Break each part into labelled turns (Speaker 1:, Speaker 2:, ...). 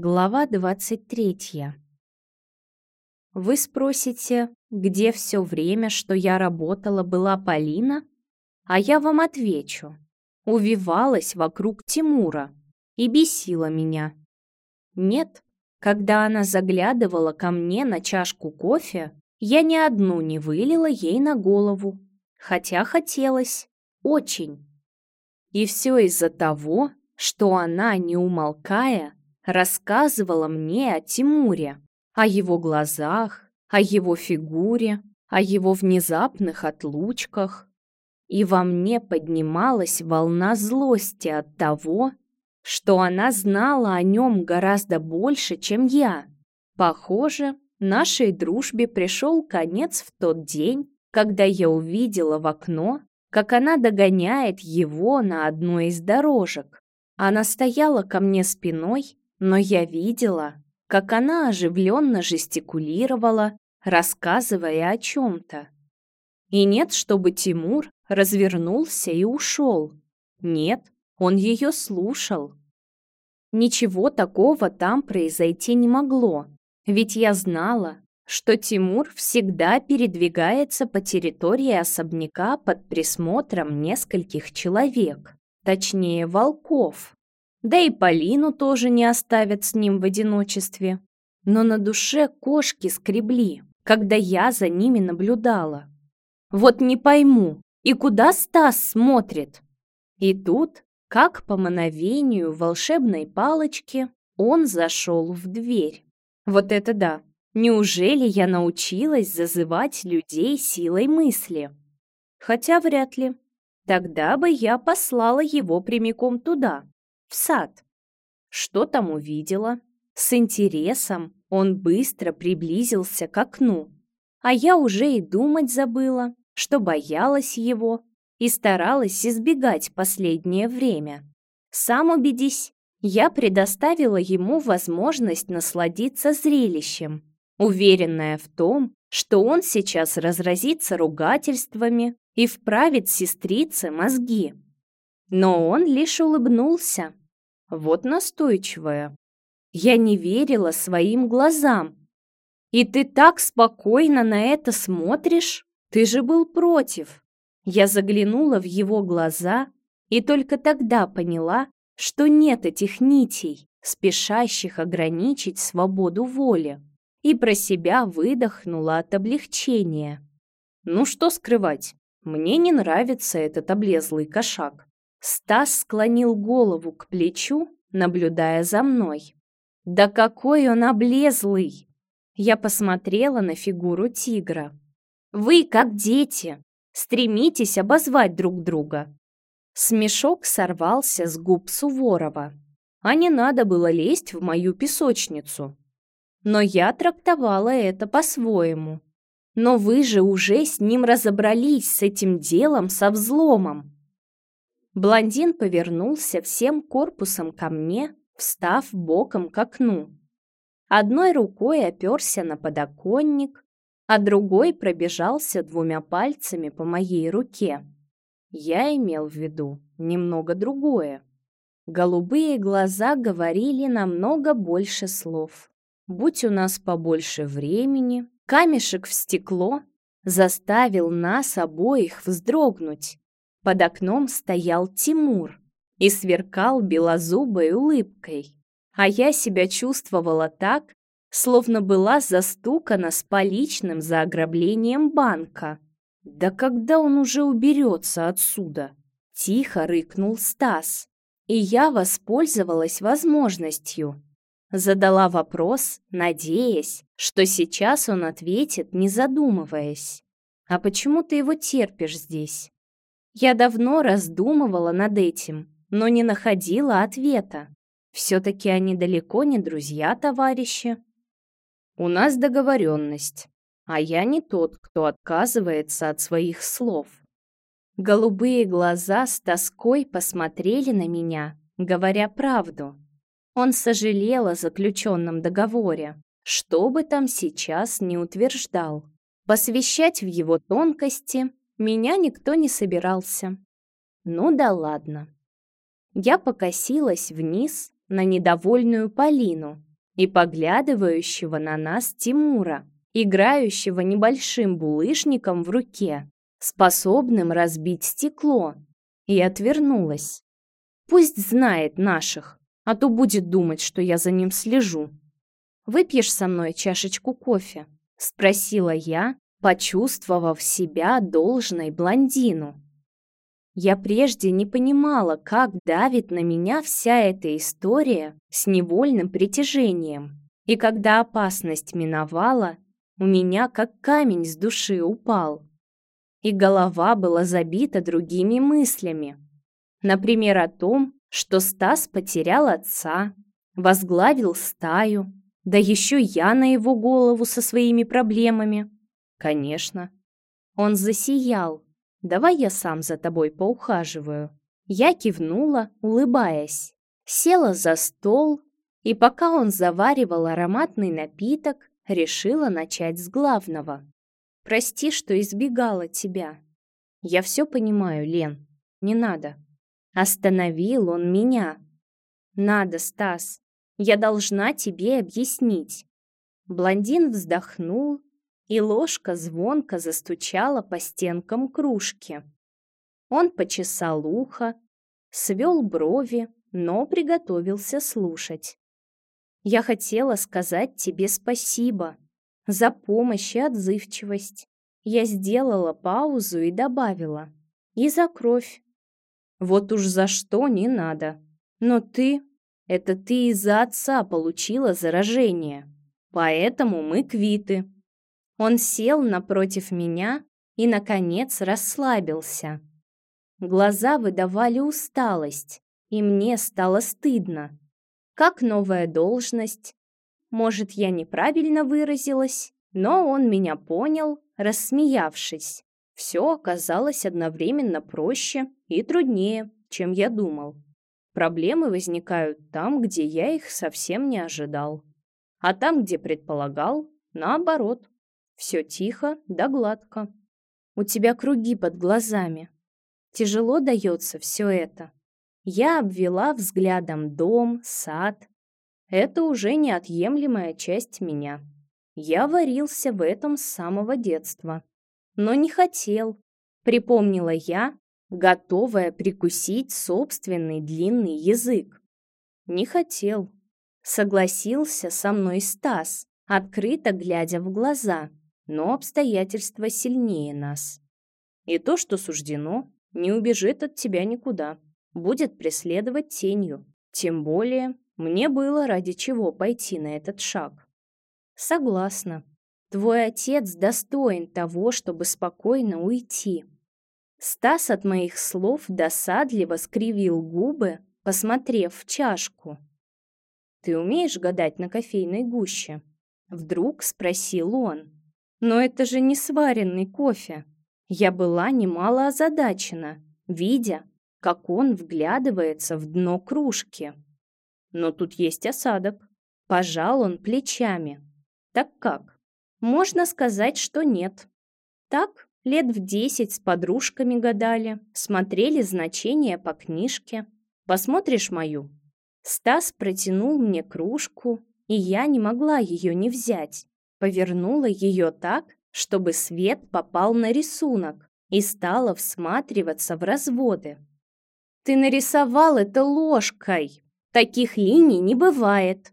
Speaker 1: Глава 23. Вы спросите, где все время, что я работала, была Полина? А я вам отвечу. Увивалась вокруг Тимура и бесила меня. Нет, когда она заглядывала ко мне на чашку кофе, я ни одну не вылила ей на голову, хотя хотелось, очень. И все из-за того, что она, не умолкая, рассказывала мне о Тимуре, о его глазах, о его фигуре, о его внезапных отлучках. И во мне поднималась волна злости от того, что она знала о нем гораздо больше, чем я. Похоже, нашей дружбе пришел конец в тот день, когда я увидела в окно, как она догоняет его на одной из дорожек. Она стояла ко мне спиной но я видела, как она оживленно жестикулировала, рассказывая о чем-то. И нет, чтобы Тимур развернулся и ушел. Нет, он ее слушал. Ничего такого там произойти не могло, ведь я знала, что Тимур всегда передвигается по территории особняка под присмотром нескольких человек, точнее волков. Да и Полину тоже не оставят с ним в одиночестве. Но на душе кошки скребли, когда я за ними наблюдала. Вот не пойму, и куда Стас смотрит? И тут, как по мановению волшебной палочки, он зашел в дверь. Вот это да! Неужели я научилась зазывать людей силой мысли? Хотя вряд ли. Тогда бы я послала его прямиком туда, в сад. Что там увидела? С интересом он быстро приблизился к окну, а я уже и думать забыла, что боялась его и старалась избегать последнее время. Сам убедись, я предоставила ему возможность насладиться зрелищем, уверенная в том, что он сейчас разразится ругательствами и вправит сестрице мозги. Но он лишь улыбнулся. Вот настойчивая. Я не верила своим глазам. И ты так спокойно на это смотришь? Ты же был против. Я заглянула в его глаза и только тогда поняла, что нет этих нитей, спешащих ограничить свободу воли, и про себя выдохнула от облегчения. Ну что скрывать, мне не нравится этот облезлый кошак. Стас склонил голову к плечу, наблюдая за мной. «Да какой он облезлый!» Я посмотрела на фигуру тигра. «Вы, как дети, стремитесь обозвать друг друга!» Смешок сорвался с губ Суворова. А не надо было лезть в мою песочницу. Но я трактовала это по-своему. Но вы же уже с ним разобрались, с этим делом, со взломом. Блондин повернулся всем корпусом ко мне, встав боком к окну. Одной рукой оперся на подоконник, а другой пробежался двумя пальцами по моей руке. Я имел в виду немного другое. Голубые глаза говорили намного больше слов. Будь у нас побольше времени, камешек в стекло заставил нас обоих вздрогнуть. Под окном стоял Тимур и сверкал белозубой улыбкой. А я себя чувствовала так, словно была застукана с поличным за ограблением банка. Да когда он уже уберется отсюда? Тихо рыкнул Стас. И я воспользовалась возможностью. Задала вопрос, надеясь, что сейчас он ответит, не задумываясь. «А почему ты его терпишь здесь?» Я давно раздумывала над этим, но не находила ответа. Все-таки они далеко не друзья-товарищи. У нас договоренность, а я не тот, кто отказывается от своих слов. Голубые глаза с тоской посмотрели на меня, говоря правду. Он сожалел о заключенном договоре, что бы там сейчас не утверждал. Посвящать в его тонкости меня никто не собирался. Ну да ладно. Я покосилась вниз на недовольную Полину и поглядывающего на нас Тимура, играющего небольшим булыжником в руке, способным разбить стекло, и отвернулась. Пусть знает наших, а то будет думать, что я за ним слежу. «Выпьешь со мной чашечку кофе?» — спросила я, почувствовав себя должной блондину. Я прежде не понимала, как давит на меня вся эта история с невольным притяжением. И когда опасность миновала, у меня как камень с души упал. И голова была забита другими мыслями. Например, о том, что Стас потерял отца, возглавил стаю, да еще я на его голову со своими проблемами. Конечно. Он засиял, Давай я сам за тобой поухаживаю». Я кивнула, улыбаясь. Села за стол, и пока он заваривал ароматный напиток, решила начать с главного. «Прости, что избегала тебя». «Я все понимаю, Лен. Не надо». Остановил он меня. «Надо, Стас. Я должна тебе объяснить». Блондин вздохнул и ложка звонко застучала по стенкам кружки. Он почесал ухо, свел брови, но приготовился слушать. «Я хотела сказать тебе спасибо за помощь и отзывчивость. Я сделала паузу и добавила. И за кровь. Вот уж за что не надо. Но ты... Это ты из-за отца получила заражение. Поэтому мы квиты. Он сел напротив меня и, наконец, расслабился. Глаза выдавали усталость, и мне стало стыдно. Как новая должность? Может, я неправильно выразилась, но он меня понял, рассмеявшись. Все оказалось одновременно проще и труднее, чем я думал. Проблемы возникают там, где я их совсем не ожидал. А там, где предполагал, наоборот. Все тихо да гладко. У тебя круги под глазами. Тяжело дается все это. Я обвела взглядом дом, сад. Это уже неотъемлемая часть меня. Я варился в этом с самого детства. Но не хотел, припомнила я, готовая прикусить собственный длинный язык. Не хотел. Согласился со мной Стас, открыто глядя в глаза но обстоятельства сильнее нас. И то, что суждено, не убежит от тебя никуда, будет преследовать тенью. Тем более, мне было ради чего пойти на этот шаг. Согласна. Твой отец достоин того, чтобы спокойно уйти. Стас от моих слов досадливо скривил губы, посмотрев в чашку. «Ты умеешь гадать на кофейной гуще?» Вдруг спросил он. Но это же не сваренный кофе. Я была немало озадачена, видя, как он вглядывается в дно кружки. Но тут есть осадок. Пожал он плечами. Так как? Можно сказать, что нет. Так, лет в десять с подружками гадали, смотрели значения по книжке. Посмотришь мою? Стас протянул мне кружку, и я не могла ее не взять. Повернула ее так, чтобы свет попал на рисунок и стала всматриваться в разводы. «Ты нарисовал это ложкой! Таких линий не бывает!»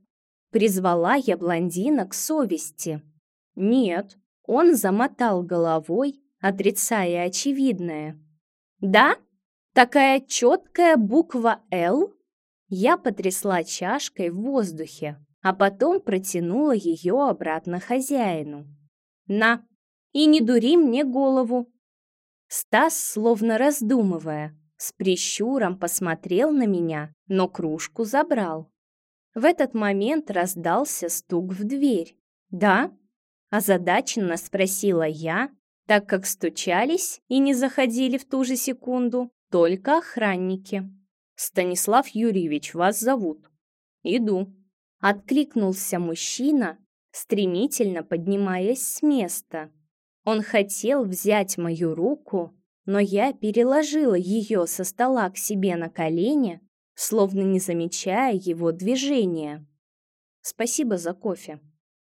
Speaker 1: Призвала я блондина к совести. «Нет», он замотал головой, отрицая очевидное. «Да? Такая четкая буква «Л»?» Я потрясла чашкой в воздухе, а потом протянула ее обратно хозяину. «На, и не дури мне голову!» Стас, словно раздумывая, с прищуром посмотрел на меня, но кружку забрал. В этот момент раздался стук в дверь. «Да?» – озадаченно спросила я, так как стучались и не заходили в ту же секунду только охранники. «Станислав Юрьевич, вас зовут». «Иду», Откликнулся мужчина, стремительно поднимаясь с места. Он хотел взять мою руку, но я переложила ее со стола к себе на колени, словно не замечая его движения. спасибо за кофе.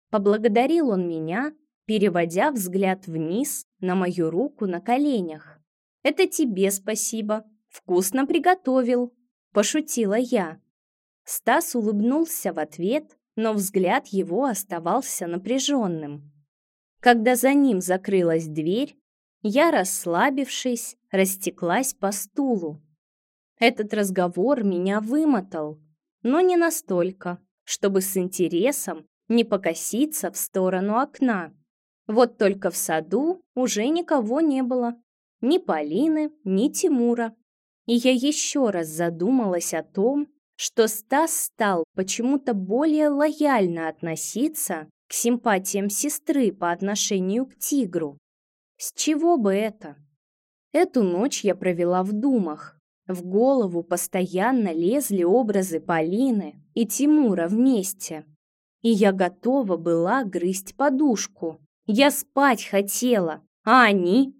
Speaker 1: Поблагодарил он меня, переводя взгляд вниз на мою руку на коленях. «Это тебе спасибо. Вкусно приготовил», — пошутила я. Стас улыбнулся в ответ, но взгляд его оставался напряженным. Когда за ним закрылась дверь, я, расслабившись, растеклась по стулу. Этот разговор меня вымотал, но не настолько, чтобы с интересом не покоситься в сторону окна. Вот только в саду уже никого не было. Ни Полины, ни Тимура. И я еще раз задумалась о том, что Стас стал почему-то более лояльно относиться к симпатиям сестры по отношению к тигру. С чего бы это? Эту ночь я провела в думах. В голову постоянно лезли образы Полины и Тимура вместе. И я готова была грызть подушку. Я спать хотела, а они...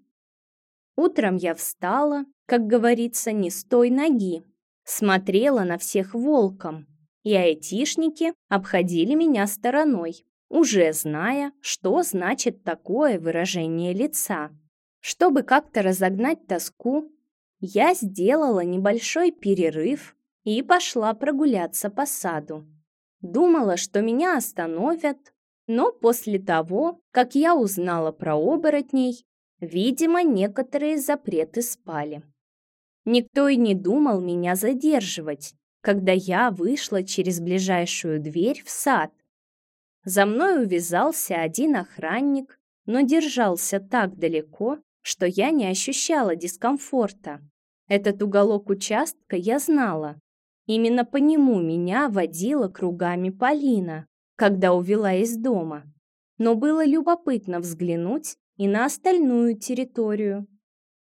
Speaker 1: Утром я встала, как говорится, не с той ноги. Смотрела на всех волком, и айтишники обходили меня стороной уже зная, что значит такое выражение лица. Чтобы как-то разогнать тоску, я сделала небольшой перерыв и пошла прогуляться по саду. Думала, что меня остановят, но после того, как я узнала про оборотней, видимо, некоторые запреты спали. Никто и не думал меня задерживать, когда я вышла через ближайшую дверь в сад за мной увязался один охранник, но держался так далеко, что я не ощущала дискомфорта. Этот уголок участка я знала. Именно по нему меня водила кругами Полина, когда увела из дома. Но было любопытно взглянуть и на остальную территорию.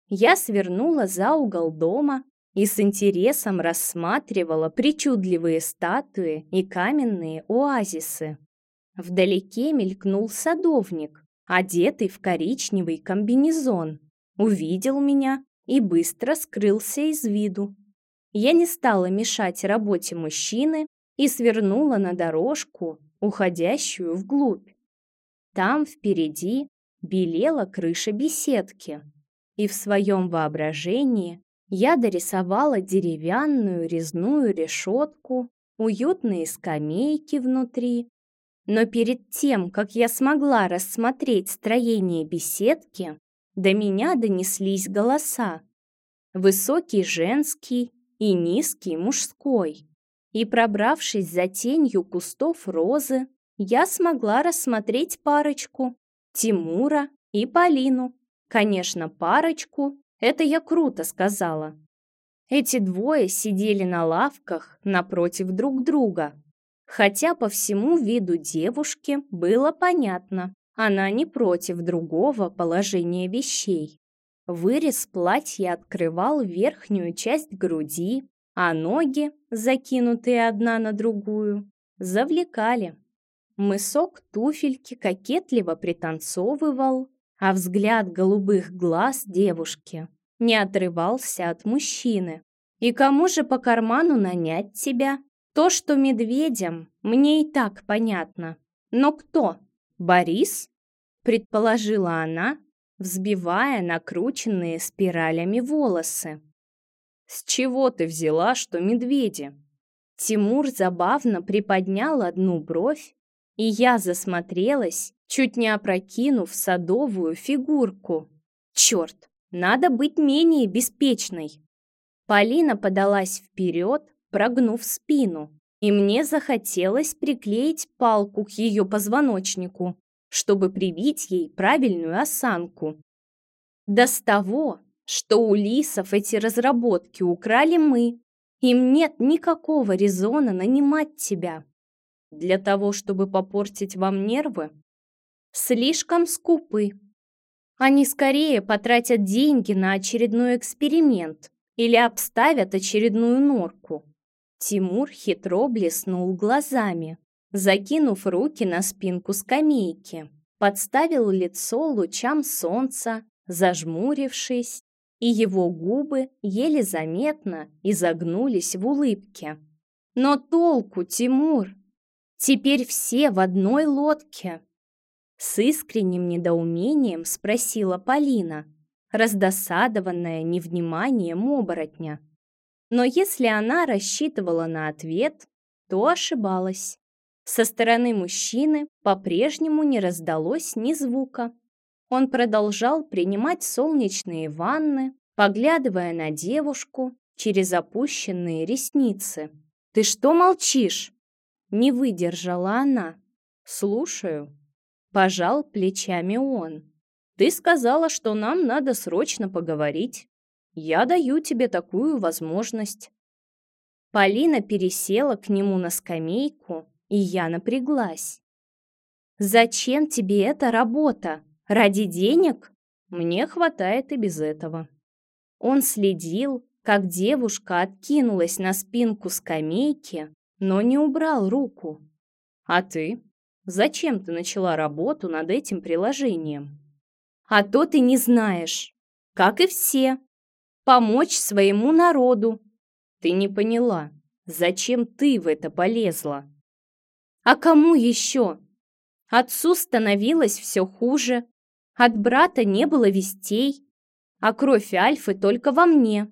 Speaker 1: Я свернула за угол дома и с интересом рассматривала причудливые статуи и каменные оазисы. Вдалеке мелькнул садовник, одетый в коричневый комбинезон. Увидел меня и быстро скрылся из виду. Я не стала мешать работе мужчины и свернула на дорожку, уходящую вглубь. Там впереди белела крыша беседки, и в своем воображении я дорисовала деревянную резную решетку, уютные скамейки внутри но перед тем, как я смогла рассмотреть строение беседки, до меня донеслись голоса. Высокий женский и низкий мужской. И пробравшись за тенью кустов розы, я смогла рассмотреть парочку – Тимура и Полину. Конечно, парочку, это я круто сказала. Эти двое сидели на лавках напротив друг друга, Хотя по всему виду девушки было понятно, она не против другого положения вещей. Вырез платья открывал верхнюю часть груди, а ноги, закинутые одна на другую, завлекали. Мысок туфельки кокетливо пританцовывал, а взгляд голубых глаз девушки не отрывался от мужчины. «И кому же по карману нанять тебя?» То, что медведям, мне и так понятно. Но кто? Борис? Предположила она, взбивая накрученные спиралями волосы. С чего ты взяла, что медведи? Тимур забавно приподнял одну бровь, и я засмотрелась, чуть не опрокинув садовую фигурку. Черт, надо быть менее беспечной. Полина подалась вперед, прогнув спину, и мне захотелось приклеить палку к ее позвоночнику, чтобы привить ей правильную осанку. Да с того, что у лисов эти разработки украли мы, им нет никакого резона нанимать тебя. Для того, чтобы попортить вам нервы? Слишком скупы. Они скорее потратят деньги на очередной эксперимент или обставят очередную норку. Тимур хитро блеснул глазами, закинув руки на спинку скамейки, подставил лицо лучам солнца, зажмурившись, и его губы еле заметно изогнулись в улыбке. «Но толку, Тимур! Теперь все в одной лодке. С искренним недоумением спросила Полина, раздосадованная невниманием оборотня. Но если она рассчитывала на ответ, то ошибалась. Со стороны мужчины по-прежнему не раздалось ни звука. Он продолжал принимать солнечные ванны, поглядывая на девушку через опущенные ресницы. «Ты что молчишь?» Не выдержала она. «Слушаю». Пожал плечами он. «Ты сказала, что нам надо срочно поговорить. Я даю тебе такую возможность». Полина пересела к нему на скамейку, и я напряглась. «Зачем тебе эта работа? Ради денег? Мне хватает и без этого». Он следил, как девушка откинулась на спинку скамейки, но не убрал руку. «А ты? Зачем ты начала работу над этим приложением?» «А то ты не знаешь, как и все. Помочь своему народу». «Ты не поняла, зачем ты в это полезла?» «А кому еще?» Отцу становилось все хуже, от брата не было вестей, а кровь Альфы только во мне.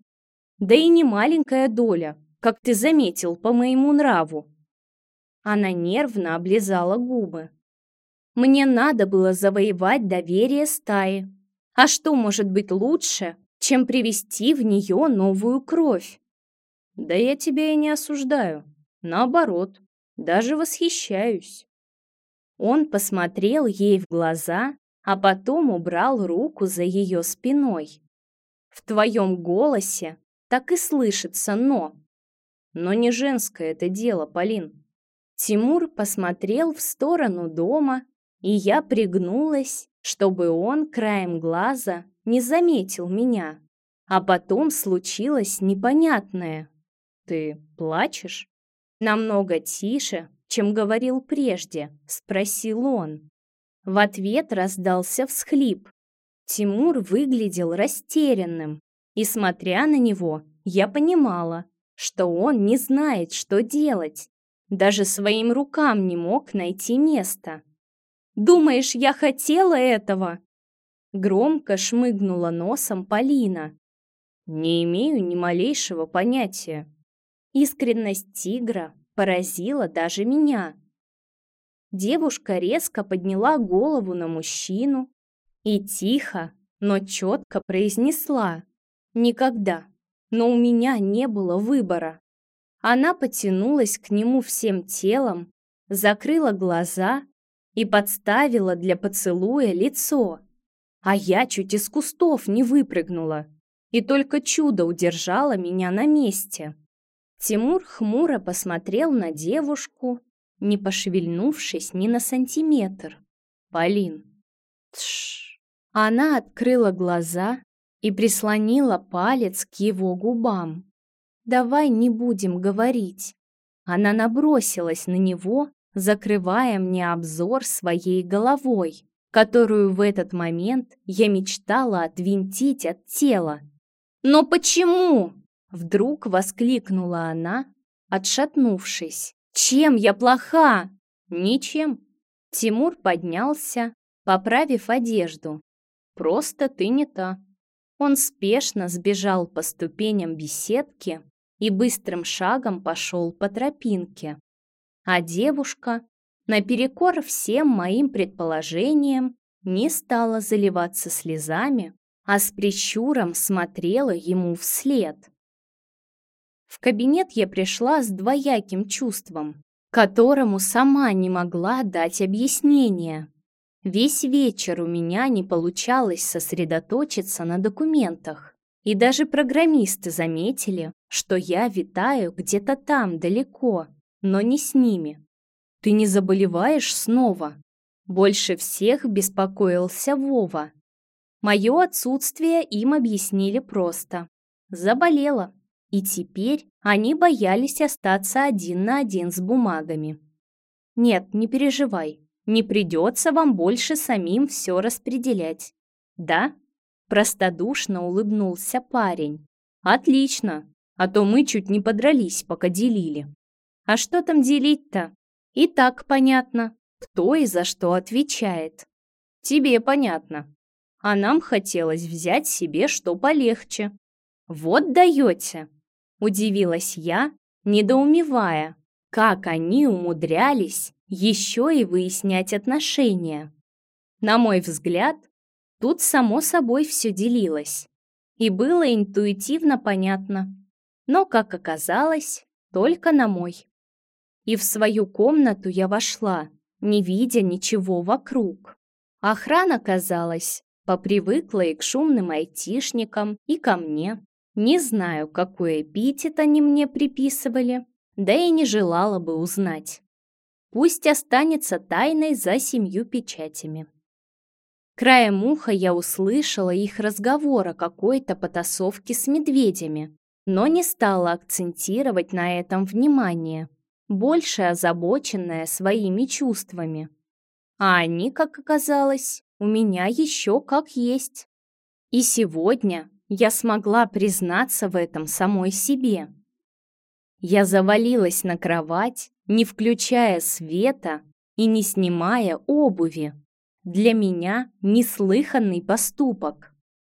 Speaker 1: Да и не маленькая доля, как ты заметил по моему нраву. Она нервно облизала губы. Мне надо было завоевать доверие стаи. А что может быть лучше, чем привести в нее новую кровь? Да я тебя и не осуждаю. Наоборот, даже восхищаюсь. Он посмотрел ей в глаза, а потом убрал руку за ее спиной. В твоем голосе так и слышится «но». Но не женское это дело, Полин. Тимур посмотрел в сторону дома, и я пригнулась, чтобы он краем глаза не заметил меня. А потом случилось непонятное. «Ты плачешь?» Намного тише, чем говорил прежде, спросил он. В ответ раздался всхлип. Тимур выглядел растерянным, и, смотря на него, я понимала, что он не знает, что делать. Даже своим рукам не мог найти место. «Думаешь, я хотела этого?» Громко шмыгнула носом Полина. «Не имею ни малейшего понятия». Искренность тигра поразила даже меня. Девушка резко подняла голову на мужчину и тихо, но четко произнесла «Никогда, но у меня не было выбора». Она потянулась к нему всем телом, закрыла глаза и подставила для поцелуя лицо. А я чуть из кустов не выпрыгнула, и только чудо удержало меня на месте. Тимур хмуро посмотрел на девушку, не пошевельнувшись ни на сантиметр. «Полин!» Тш. Она открыла глаза и прислонила палец к его губам. «Давай не будем говорить». Она набросилась на него, закрывая мне обзор своей головой, которую в этот момент я мечтала отвинтить от тела. «Но почему?» — вдруг воскликнула она, отшатнувшись. «Чем я плоха?» «Ничем». Тимур поднялся, поправив одежду, Просто ты не та. Он спешно сбежал по ступеням беседки и быстрым шагом пошел по тропинке. А девушка, наперекор всем моим предположениям, не стала заливаться слезами, а с прищуром смотрела ему вслед. В кабинет я пришла с двояким чувством, которому сама не могла дать объяснение. Весь вечер у меня не получалось сосредоточиться на документах. И даже программисты заметили, что я витаю где-то там далеко, но не с ними. «Ты не заболеваешь снова?» Больше всех беспокоился Вова. Мое отсутствие им объяснили просто. Заболела. И теперь они боялись остаться один на один с бумагами. «Нет, не переживай, не придется вам больше самим все распределять. Да? Простодушно улыбнулся парень. Отлично, а то мы чуть не подрались, пока делили. А что там делить-то? И так понятно, кто и за что отвечает. Тебе понятно. А нам хотелось взять себе что полегче. Вот даете. Удивилась я, недоумевая, как они умудрялись еще и выяснять отношения. На мой взгляд, тут само собой все делилось. И было интуитивно понятно. Но, как оказалось, только на мой. И в свою комнату я вошла, не видя ничего вокруг. Охрана, казалось, попривыкла и к шумным айтишникам, и ко мне. Не знаю, какой эпитет они мне приписывали, да и не желала бы узнать. Пусть останется тайной за семью печатями. Краем уха я услышала их разговор о какой-то потасовке с медведями, но не стала акцентировать на этом внимание, больше озабоченная своими чувствами. А они, как оказалось, у меня еще как есть. И сегодня я смогла признаться в этом самой себе. Я завалилась на кровать, не включая света и не снимая обуви. Для меня неслыханный поступок.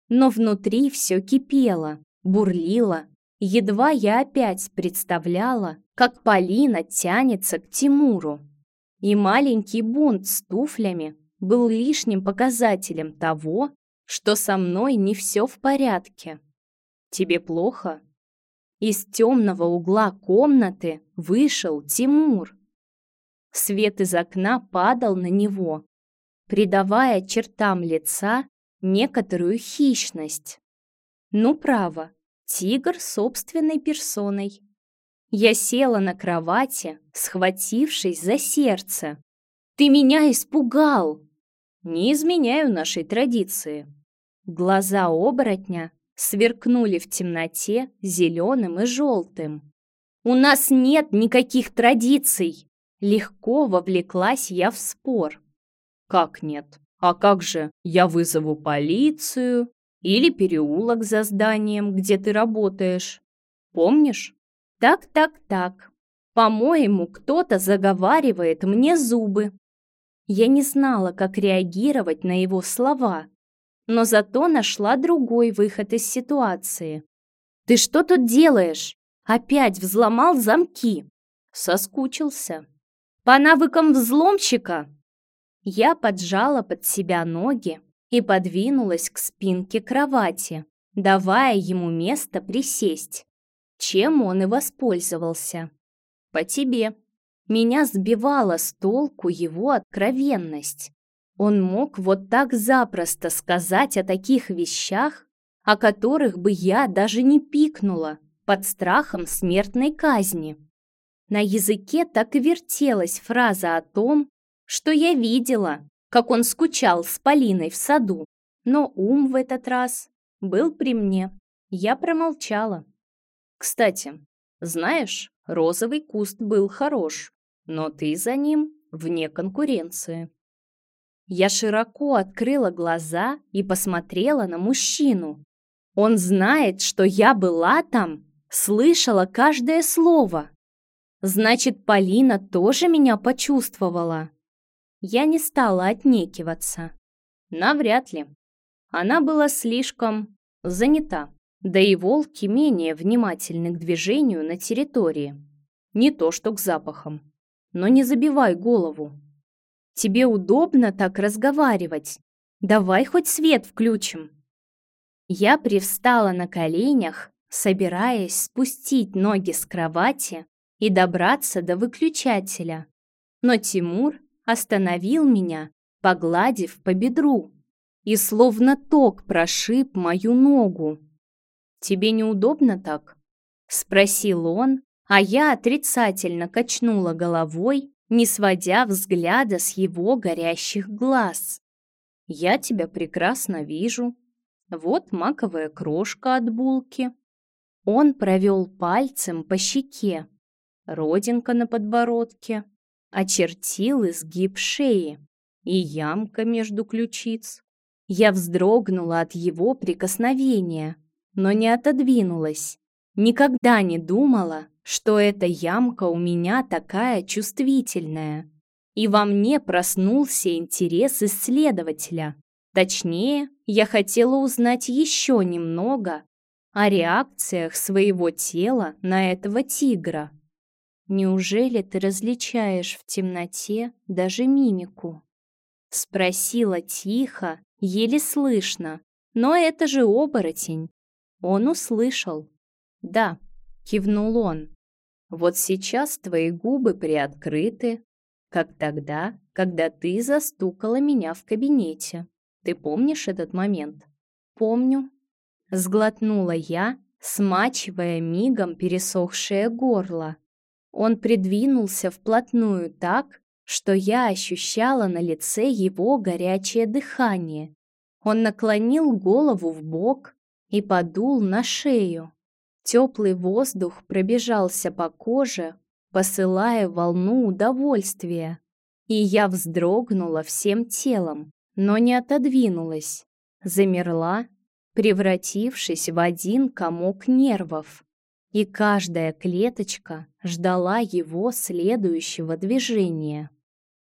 Speaker 1: Но внутри все кипело, бурлило Едва я опять представляла, как Полина тянется к Тимуру. И маленький бунт с туфлями был лишним показателем того, что со мной не все в порядке. «Тебе плохо?» Из темного угла комнаты вышел Тимур. Свет из окна падал на него, придавая чертам лица некоторую хищность. Ну, право, Тигр собственной персоной. Я села на кровати, схватившись за сердце. «Ты меня испугал!» «Не изменяю нашей традиции». Глаза оборотня сверкнули в темноте зеленым и желтым. «У нас нет никаких традиций!» Легко вовлеклась я в спор. «Как нет? А как же я вызову полицию?» Или переулок за зданием, где ты работаешь. Помнишь? Так, так, так. По-моему, кто-то заговаривает мне зубы. Я не знала, как реагировать на его слова, но зато нашла другой выход из ситуации. «Ты что тут делаешь? Опять взломал замки?» Соскучился. «По навыкам взломщика?» Я поджала под себя ноги и подвинулась к спинке кровати, давая ему место присесть, чем он и воспользовался. «По тебе». Меня сбивала с толку его откровенность. Он мог вот так запросто сказать о таких вещах, о которых бы я даже не пикнула под страхом смертной казни. На языке так и вертелась фраза о том, что я видела, как он скучал с Полиной в саду. Но ум в этот раз был при мне. Я промолчала. Кстати, знаешь, розовый куст был хорош, но ты за ним вне конкуренции. Я широко открыла глаза и посмотрела на мужчину. Он знает, что я была там, слышала каждое слово. Значит, Полина тоже меня почувствовала. Я не стала отнекиваться. Навряд ли. Она была слишком занята. Да и волки менее внимательны к движению на территории. Не то что к запахам. Но не забивай голову. Тебе удобно так разговаривать. Давай хоть свет включим. Я привстала на коленях, собираясь спустить ноги с кровати и добраться до выключателя. Но Тимур остановил меня, погладив по бедру, и словно ток прошиб мою ногу. «Тебе неудобно так?» — спросил он, а я отрицательно качнула головой, не сводя взгляда с его горящих глаз. «Я тебя прекрасно вижу. Вот маковая крошка от булки». Он провел пальцем по щеке, родинка на подбородке, очертил изгиб шеи и ямка между ключиц. Я вздрогнула от его прикосновения, но не отодвинулась. Никогда не думала, что эта ямка у меня такая чувствительная, и во мне проснулся интерес исследователя. Точнее, я хотела узнать еще немного о реакциях своего тела на этого тигра. «Неужели ты различаешь в темноте даже мимику?» Спросила тихо, еле слышно, но это же оборотень. Он услышал. «Да», — кивнул он, — «вот сейчас твои губы приоткрыты, как тогда, когда ты застукала меня в кабинете. Ты помнишь этот момент?» «Помню», — сглотнула я, смачивая мигом пересохшее горло. Он придвинулся вплотную так, что я ощущала на лице его горячее дыхание. Он наклонил голову в бок и подул на шею. Теплый воздух пробежался по коже, посылая волну удовольствия. И я вздрогнула всем телом, но не отодвинулась, замерла, превратившись в один комок нервов. И каждая клеточка ждала его следующего движения.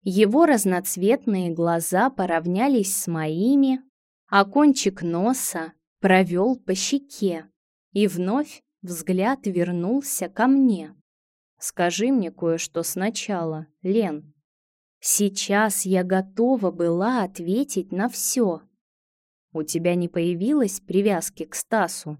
Speaker 1: Его разноцветные глаза поравнялись с моими, а кончик носа провел по щеке, и вновь взгляд вернулся ко мне. «Скажи мне кое-что сначала, Лен». Сейчас я готова была ответить на все. «У тебя не появилось привязки к Стасу?»